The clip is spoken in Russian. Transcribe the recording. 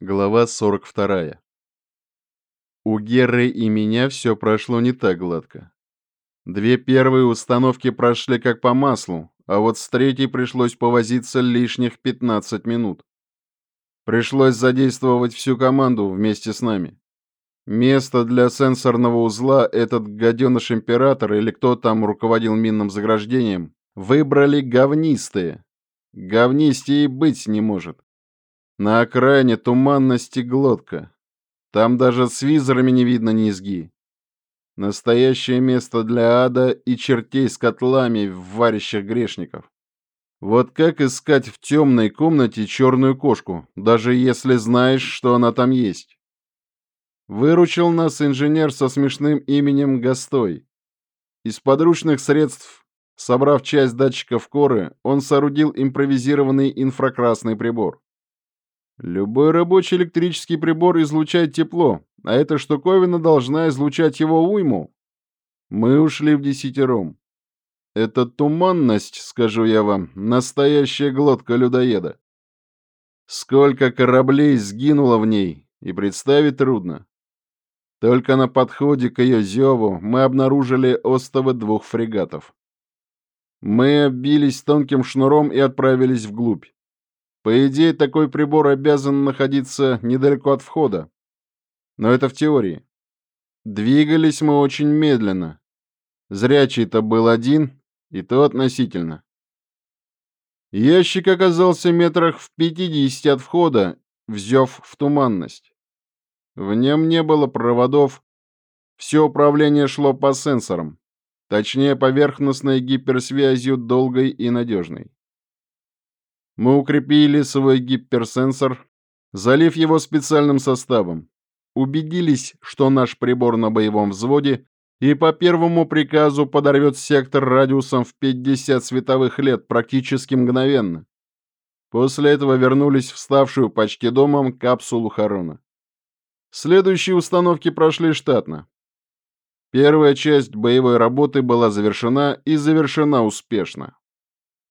Глава 42. У Герры и меня все прошло не так гладко. Две первые установки прошли как по маслу, а вот с третьей пришлось повозиться лишних 15 минут. Пришлось задействовать всю команду вместе с нами. Место для сенсорного узла этот гаденыш-император или кто там руководил минным заграждением выбрали говнистые. Говнистее и быть не может. На окраине туманности глотка. Там даже с визорами не видно низги. Настоящее место для ада и чертей с котлами в варящих грешников. Вот как искать в темной комнате черную кошку, даже если знаешь, что она там есть? Выручил нас инженер со смешным именем Гостой. Из подручных средств, собрав часть датчиков коры, он соорудил импровизированный инфракрасный прибор. Любой рабочий электрический прибор излучает тепло, а эта штуковина должна излучать его уйму. Мы ушли в десятером. Эта туманность, скажу я вам, настоящая глотка людоеда. Сколько кораблей сгинуло в ней, и представить трудно. Только на подходе к ее зеву мы обнаружили остовы двух фрегатов. Мы оббились тонким шнуром и отправились вглубь. По идее, такой прибор обязан находиться недалеко от входа. Но это в теории. Двигались мы очень медленно. Зрячий-то был один, и то относительно. Ящик оказался метрах в пятидесяти от входа, взяв в туманность. В нем не было проводов, все управление шло по сенсорам, точнее поверхностной гиперсвязью долгой и надежной. Мы укрепили свой гиперсенсор, залив его специальным составом. Убедились, что наш прибор на боевом взводе и по первому приказу подорвет сектор радиусом в 50 световых лет практически мгновенно. После этого вернулись в ставшую почти домом капсулу Харона. Следующие установки прошли штатно. Первая часть боевой работы была завершена и завершена успешно.